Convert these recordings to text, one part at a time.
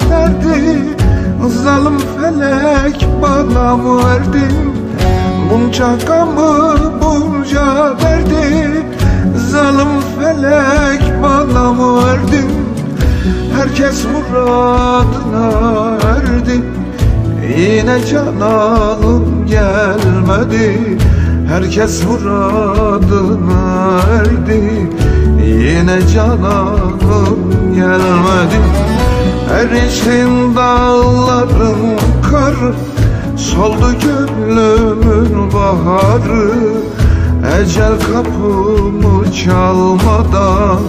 derdi. Zalim felek bana mı verdi? Bunca gamı bunca derdi Zalim felek bana mı verdi? Herkes muradına erdi. Yine canalım gelmedi. Herkes muradına erdi. Yine canalım gelmedi. Erişin dağların karı Soldu gönlümün baharı. Ecel kapımı çalmadan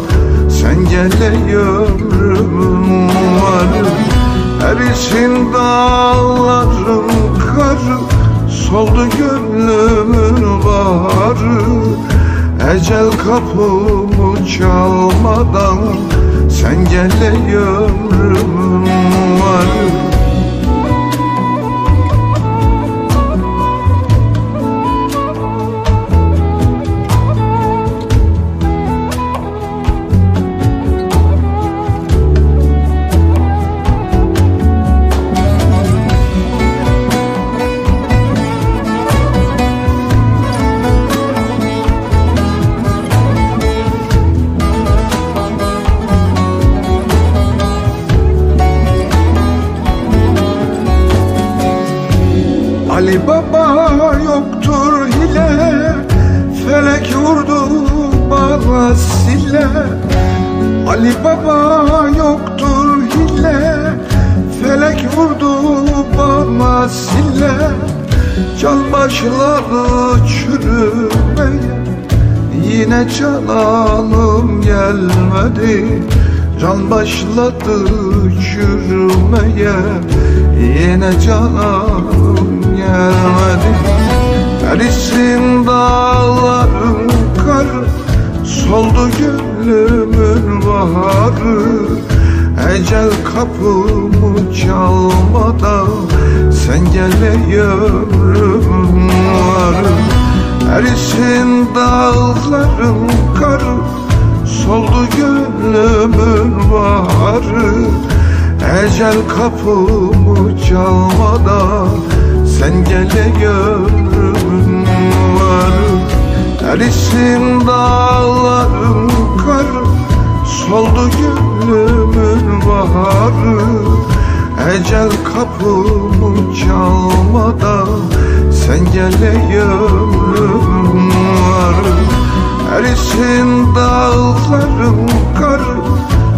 Sen gele ömrümün varı Erişin dağların karı Soldu gönlümün baharı. Ecel kapımı çalmadan Sen gele ömrümün varı Ali Baba yoktur hile Felek vurdu bana sile Ali Baba yoktur hile Felek vurdu bana sile Can başladı çürümeye Yine cananım gelmedi. Can başladı çürümeye Yine cananım gelmedi. Erisin dağların karı Soldu gönlümün baharı. Ecel kapımı çalmadan Sen gele ömrüm varı Erisin dağların karı Soldu gönlümün baharı. Ecel kapımı çalmadan kapımı çalmadan Sen gele ömrümün varı Erisin dağların karı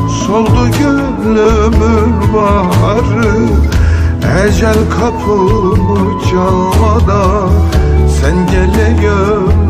Soldu gönlümün baharı. Ecel kapımı çalmadan Sen gele ömrümün